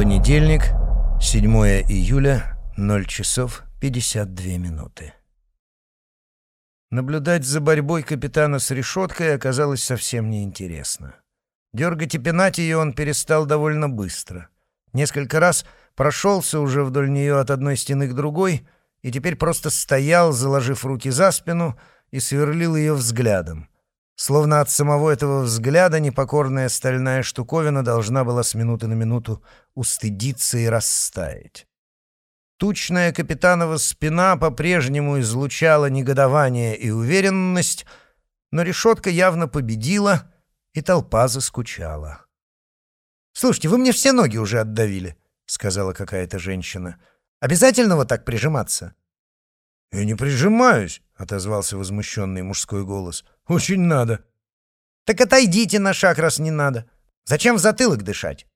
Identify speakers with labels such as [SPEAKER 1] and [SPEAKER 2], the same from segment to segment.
[SPEAKER 1] Понедельник, 7 июля, 0 часов 52 минуты. Наблюдать за борьбой капитана с решеткой оказалось совсем неинтересно. Дергать и пинать ее он перестал довольно быстро. Несколько раз прошелся уже вдоль нее от одной стены к другой и теперь просто стоял, заложив руки за спину, и сверлил ее взглядом. Словно от самого этого взгляда непокорная стальная штуковина должна была с минуты на минуту устыдиться и растаять. Тучная капитанова спина по-прежнему излучала негодование и уверенность, но решетка явно победила — и толпа заскучала. «Слушайте, вы мне все ноги уже отдавили», — сказала какая-то женщина. «Обязательно вот так прижиматься?»
[SPEAKER 2] «Я не прижимаюсь», — отозвался возмущенный мужской голос. «Очень надо».
[SPEAKER 1] «Так отойдите на шаг, раз не надо. Зачем в затылок дышать?»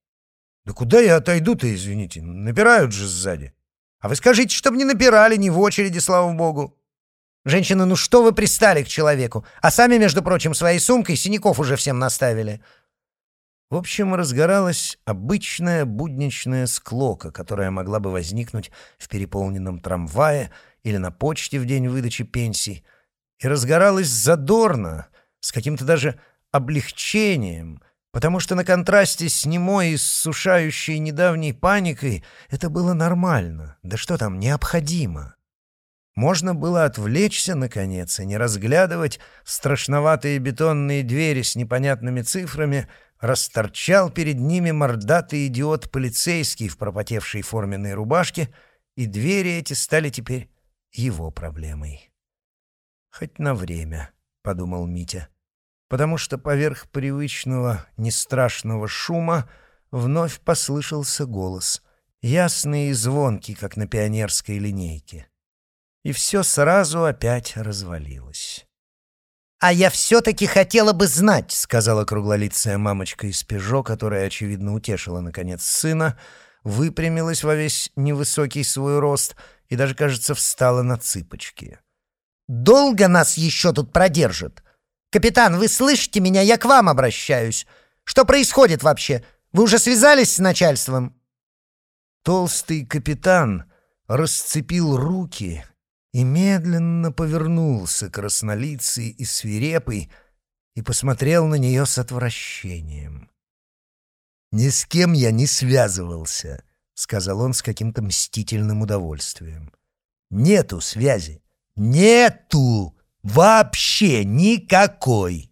[SPEAKER 2] «Да куда я отойду-то, извините? Напирают же сзади».
[SPEAKER 1] «А вы скажите, чтобы не напирали, не в очереди, слава богу». «Женщина, ну что вы пристали к человеку? А сами, между прочим, своей сумкой синяков уже всем наставили». В общем, разгоралась обычная будничная склока, которая могла бы возникнуть в переполненном трамвае или на почте в день выдачи пенсий. И разгоралась задорно, с каким-то даже облегчением, потому что на контрасте с немой и сушающей недавней паникой это было нормально, да что там, необходимо. Можно было отвлечься, наконец, и не разглядывать страшноватые бетонные двери с непонятными цифрами, расторчал перед ними мордатый идиот полицейский в пропотевшей форменной рубашке, и двери эти стали теперь его проблемой. «Хоть на время», — подумал Митя, потому что поверх привычного, нестрашного шума вновь послышался голос, ясный и звонкий, как на пионерской линейке и все сразу опять развалилось. «А я все-таки хотела бы знать», — сказала круглолицая мамочка из «Пежо», которая, очевидно, утешила, наконец, сына, выпрямилась во весь невысокий свой рост и даже, кажется, встала на цыпочки. «Долго нас еще тут продержит? Капитан, вы слышите меня? Я к вам обращаюсь. Что происходит вообще? Вы уже связались с начальством?» Толстый капитан расцепил руки и медленно повернулся краснолицый и свирепый и посмотрел на нее с отвращением. «Ни с кем я не связывался», — сказал он с каким-то мстительным удовольствием. «Нету связи. Нету! Вообще никакой!»